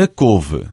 a couve.